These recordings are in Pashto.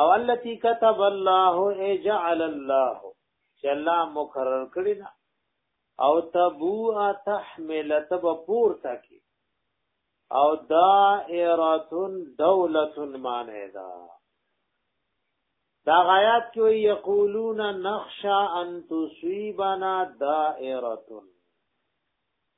او التي كتب الله اجعل الله چې الله مقرر کړی دا او تبو تحمل تب پور تکي او دائره دوله معنی دا دا غایات کې یقولون نخشا ان تصيبنا دائره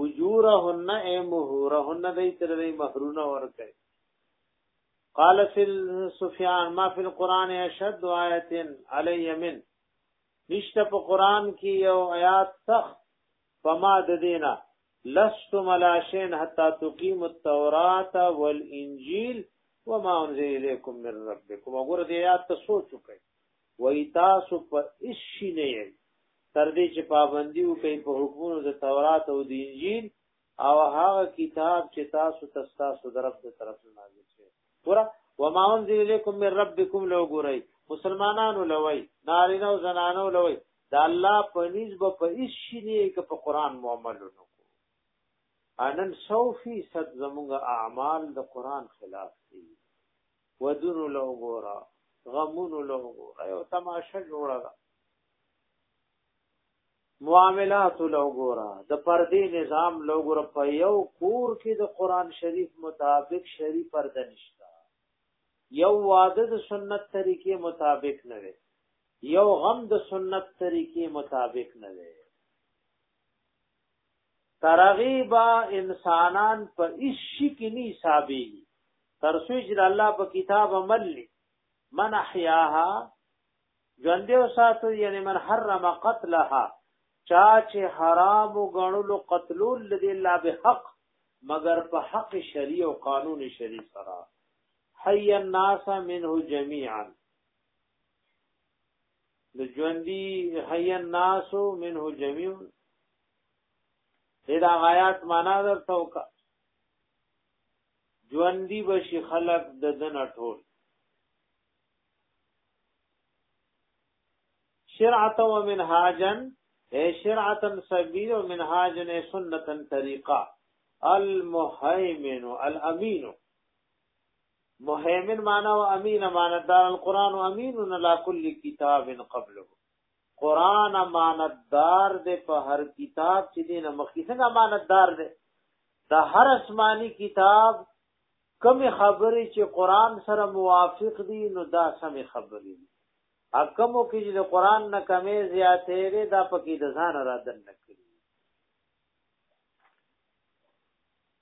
اجورهن اي مهورهن دای تر دې مہرونه ورکړي قال فی سفیان ما فی القران اشد آیه علی من نشته په قران کې یو آیات سخت فما د دینه لست ملاشین حتا تقیم التوراۃ والانجیل وما انزل الیکم من ربکم وګوره دې آیات ته سوچ وکړئ وای تاسو په هیڅ شي نه یې تر دې چې پابندي وکړي په حکمونو د تورات او د انجیل او هغه کتاب چې تاسو ته تاسو د رب د طرف نه نازل شوی ګوره وما انزل الیکم من ربکم لو ګورئ مسلمانانو لوي نارینه او زنانو لوي دا الله په نيز به په هیڅ شي نه کې په قران معامل نه کو انن 100% زموږ اعمال د قران خلاف دي ودونو له وګوره غمونو له وګوره یو تماشه جوړه ده معاملات له وګوره د پردې نظام له وګوره په یو کور کې د قران شریف مطابق شری پرده نشته یو واده د سنت طریقې مطابق نه وي یو غم د سنت طریقې مطابق نه وي ترغیبا انسانان په ایشی کې نه حسابي تر سوچ الله په کتاب عمل لي من احیاها ژوند او ساتو یعنی من حرم قتلها چا چې حرام غنلو قتلول لدی الله به حق مگر په حق شریع او قانون شریع سره حی الناس منه جميعا د ژوندۍ حي الناس منه جميع دا آیات معنا درته وکا ژوندۍ بشي خلق د دن ټول شرعتا ومنهاجا اے شرعتا سبیل ومنهاجا اے سنتا طریقہ المهیمن الامین مهيمن معنا او امين امانتدار القران امين على كل كتاب قبله قران امانتدار دې په هر کتاب چې دې نه مخکې څنګه امانتدار دې د هر آسماني کتاب کم خبرې چې قران سره موافق دي نو دا سم خبرې دي اکمو کې چې د قران نه کمې زیاتې لري دا پکې د ځان را دن نه کړی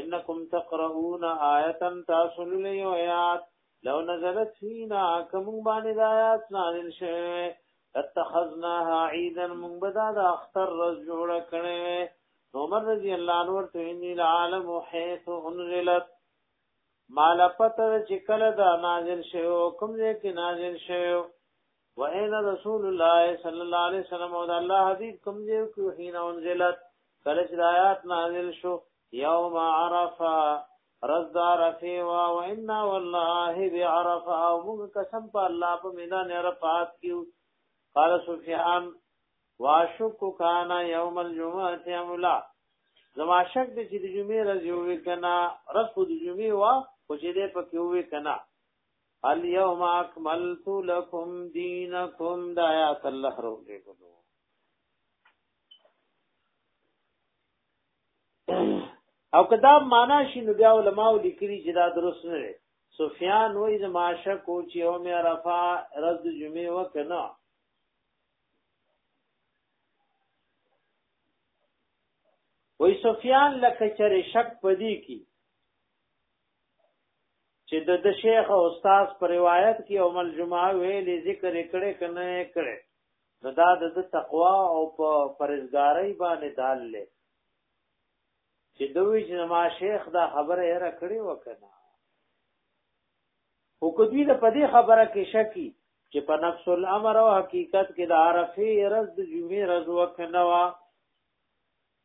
انکم تقرؤون آیه تاسو لولئ آیات لو نزلت فینا کوم باندې د آیات نازل شوه اتخذناها عیدا من بدا د اختر رز جوړ کړي عمر رضی الله عنه ورته انی العالم حيث انزلت مال پته چې کله دا نازل شوه کوم ځای کې نازل شوه وعين رسول الله صلى الله عليه وسلم او الله حبيب کوم دی کو حين انزلت کله چې آیات نازل شو يوم عرفه رز عرفه وا وإنا والله بعرفه او موږ قسم په الله په میدان عرفات کیو قال سفيان واشك كان يوم الجمعه املا زما شک د چې د جمعې ورځ یو وکنا رس د جمعې وا خو چې دې پکې وې کنا اليوم اکملت لكم دينكم دا آیات الله روږي ګلو او کدا معنا شي نو بیا علماء لیکلي چې دا درست نه دی سفیان وې د ماشه کو چې او مې عرفه رز جمعه وکنه وې سفیان لکه چرې شک پدی کی چې د د شیخ او استاد پر روایت کې او مل جمعه ویل ذکر کړي کنه کړي نو دا د تقوا او په پرزګاری باندې دال لې چې دوی چې ما شیخ دا خبره یې را کړې وکنه او کدی له پدې خبره کې شکی چې په نفس الامر او حقیقت کې د عرفه رز د جمعې رز وکنه وا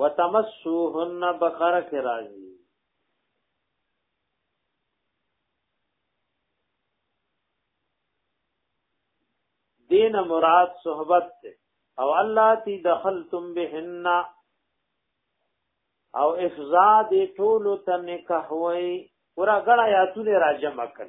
وتمسوهن بقره کې راځي دین مراد صحبت ته او الله تی دخلتم بهن او افزاد ټول ته نکاح وای ورا غړا یا تونه راجم کړ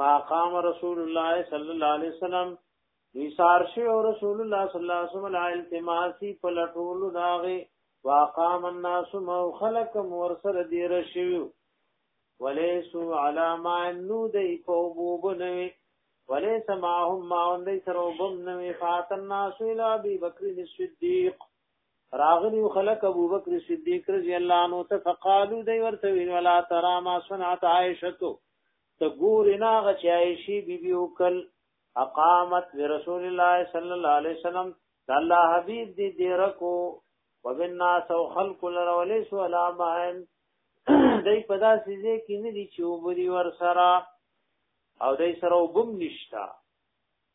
فاقام رسول الله صلی الله علیه وسلم نثار شو رسول الله صلی الله علیه وسلم التماسی په لټول داغه واقام الناس مو خلق مورسر دی رشیو ولیسو علی ما نو دی فوبوب نوی ولیس معهم ما اندی سروبم نوی فاتن ناسو الى بی بکر الصدیق راغلی خلق ابو بکر صدیق رضی الله عنه ته فقالو دی ورته ویل ولا ترى ما صنعت عائشه ته ګور نه غ چې عائشی بی بی وکل اقامت رسول الله صلی الله علیه وسلم الله حبیب دی دی رکو وبالناس او خلق لرولې سو علامه دای په داسې ځای کې نه دي چې وبري ور سره او دای سره وبم نشتا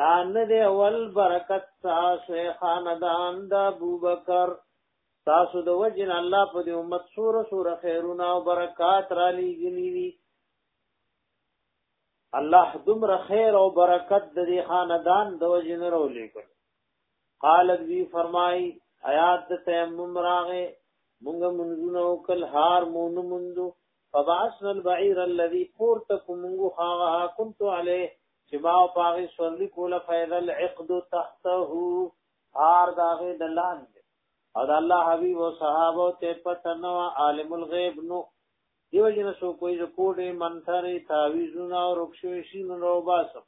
دا نه دی اول برکت تاسو خاندان د ابوبکر تاسو د وجن الله په دې امت سور سور خیرونه او برکات را لېګلی دي الله دمر خیر او برکت د دې خاندان د وجن را لېګل قال ذی فرمای آیات تیمم راغه مونږ منځونه او کل هار مون مندو فبعثنا البعير الذي فورتكم مونږ هغه كنت عليه چې ما او پاغي سورلی کوله فیضا العقد تحته هار داغه دلان دی او د الله حبیب او صحابه ته پته نو عالم الغیب نو دیو جن سو کوئی رکوډې منثرې تعویذونه او رخصوي شي نو روباسم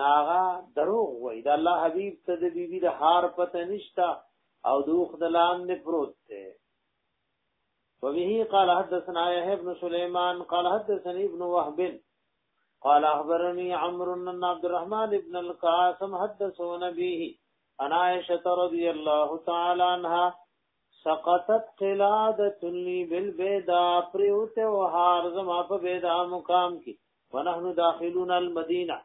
ناغا دروغ وای دا الله حبیب ته د بیبي د هار پته نشتا او دوخ دلان نه پروت ته وبه قال حدثنا يحيى بن سليمان قال حدثني ابن وهب قال اخبرني عمرو بن عبد الرحمن بن القاسم حدثنا به انا عائشه رضي الله تعالى عنها سقطت قلادت لي بالبيدا پریوت او هار زما په بيدا مقام کې ونحن داخلون المدينه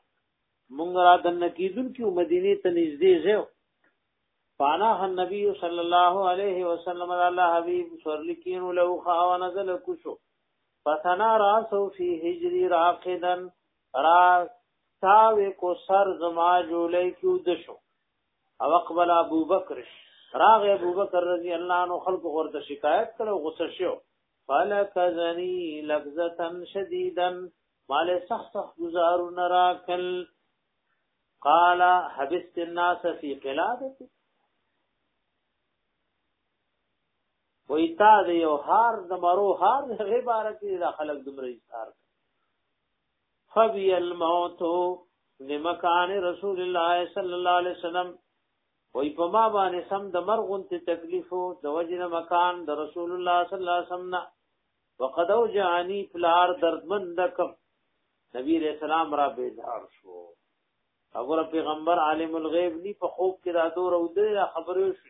مونږ را دن کیدون کې مدینه ته نږدې زو فانا النبي صلى الله عليه وسلم الله حبيب سورلکین له خوا نزل کوشو فتنا راسو فی هجری راقدن را تاوی کو سر زما جولی کیو دشو او اقبل ابو بکر راغ ابو بکر رضی اللہ عنہ خلق غورت شکایت کرو غصه شو فلکزنی لکزتا شدیدا مال سخت سخت گزارو نراکل قال حبست الناس فی قلادتی وای تا د یو هار د مرو هار د هغه باره کې دا خلک دومره ایثار فبی الموت لمکان رسول الله صلی الله علیه وسلم وای په ما باندې سم د مرغون ته تکلیف او د وجن مکان د رسول الله صلی الله علیه وسلم وقد اوجانی پلار دردمند کف نبی رسول الله را بیدار شو هغه پیغمبر عالم الغیب دی په خوب کې دا دور او د خبرو شو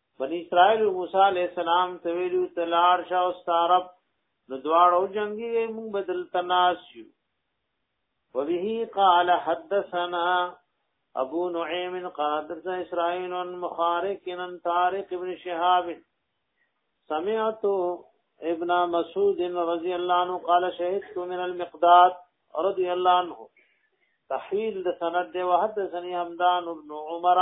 بنی اسرائیل موسی علیہ السلام ته ویلو تلار شاو ستارب نو دواړو جنگي موږ بدل تناسیو وبه قال حدثنا ابو نعيم قادر اسرائيل عن مخارق عن طارق بن شهاب سمعت ابن مسعود رضي الله عنه قال شهدت من المقداد رضي الله عنه تحويل د سند دی وحدثني همدان بن عمر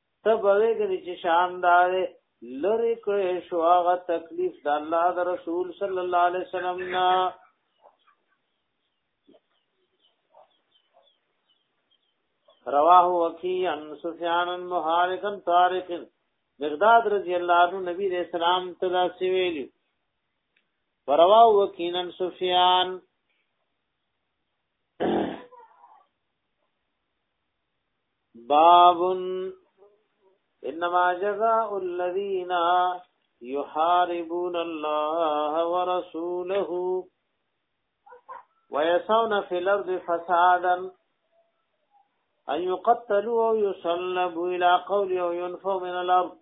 ته به ګنې چې شاندار لری کړې شو هغه تکلیف د الله د رسول صلی الله علیه وسلم نه رواه وکی ان سفیان محارق طارق مقداد رضی الله عنه نبی علیہ السلام تدا سویلی رواه وکی ان سفیان بابن انما جزاء الذين يحاربون الله ورسوله ويسعون في الارض فسادا ان يقتلوا او يصلبوا الى قول او ينفوا من الارض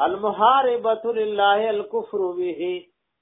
المحاربه لله الكفر به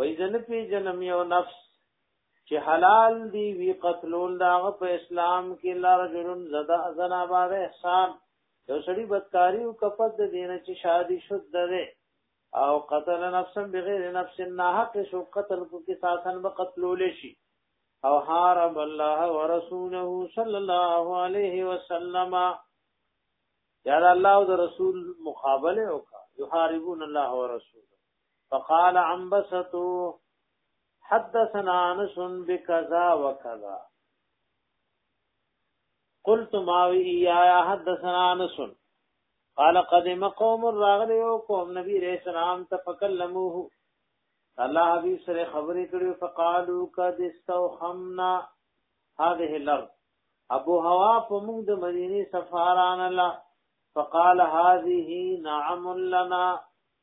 وای زنه پی جنم یو نفس چې حلال دی وی قتلول داغه په اسلام کې لار جرن زدا زنا بار احسان یو سړی بدکاری او کفت د دین چې شادي شد ده او قتل نفسا بغیر نفس نه حق شو قتل کو کې ساسن به قتلول شي او حارب الله ورسوله صلی الله علیه وسلم یا الله او رسول مقابله وکړه یحاربون الله ورسوله فقال عنبسته حدثنا انس بكذا وكذا قلت ما ويا حدثنا انس قال قدم قوم راغلی او قوم نبی رسول سلام تفکلموه الله حبیب سره خبرې کړې فقالو قد استوخمنا هذه الارض ابو هوا په موږ د مدینه سفاران الله فقال هذه نعم لنا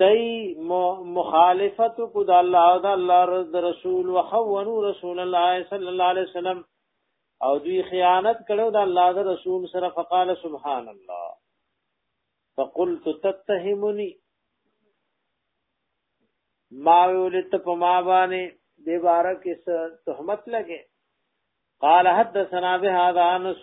دای مخالفت کو د الله او د الله رسول او خونو رسول الله صلی الله علیه وسلم او دوی خیانت کړو د الله د رسول سره فقال سبحان الله فقلت تتهمني ما ولت په ما باندې د بارک اس تهمت لګه قال حدثنا بهذا انس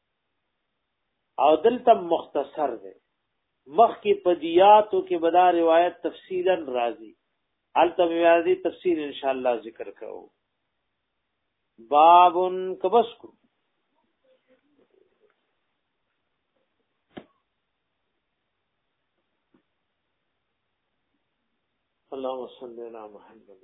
او دلته مختصر دی مخ کې پدیاتو کې بدا روایت تفصیلا راځي الته بیا تفصیل ان شاء الله ذکر کوو باب کبس کو اللهم صل على محمد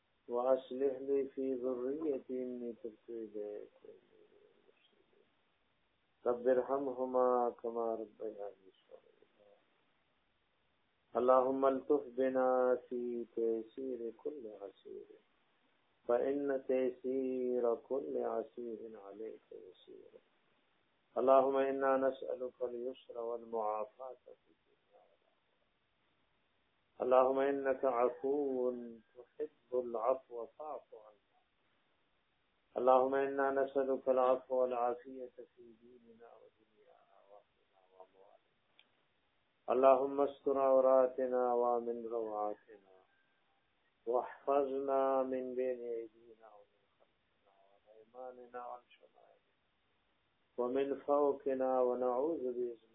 واصلح لي في ذريتي اني تبت اليك رب ارحمهما كما ربياني صغيرا اللهم التف بنا في تيسير كل عسير فإن تيسير كل عسير عليك يسير اللهم إنا نسألك اليسر والمعافاة في اللهم انك عفو تحب العفو فاعف عنا اللهم انا نسالك العفو والعافيه في ديننا ودنيانا واهلنا واموالنا اللهم استر عوراتنا ومن روعاتنا واحفظنا من بين ايدينا ومن خلفنا وعن ايماننا وعن شمائلنا ومن فوقنا ونعوذ بإذنك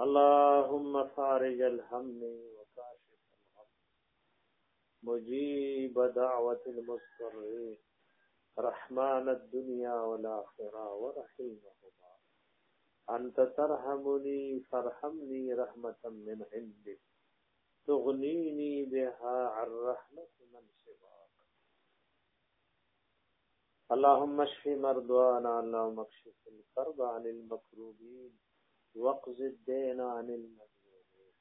اللهم فارج الهم وكاشف الغم مجيب دعوة المضطرين رحمن الدنيا والآخرة ورحيمهما أنت ترحمني فارحمني رحمة من عندك تغنيني بها عن رحمة من سواك اللهم اشف مرضانا اللهم اكشف الكرب عن المكروبين واقض الدين عن المظلومين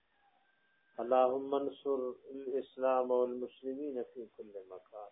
اللهم انصر الإسلام والمسلمين في كل مكان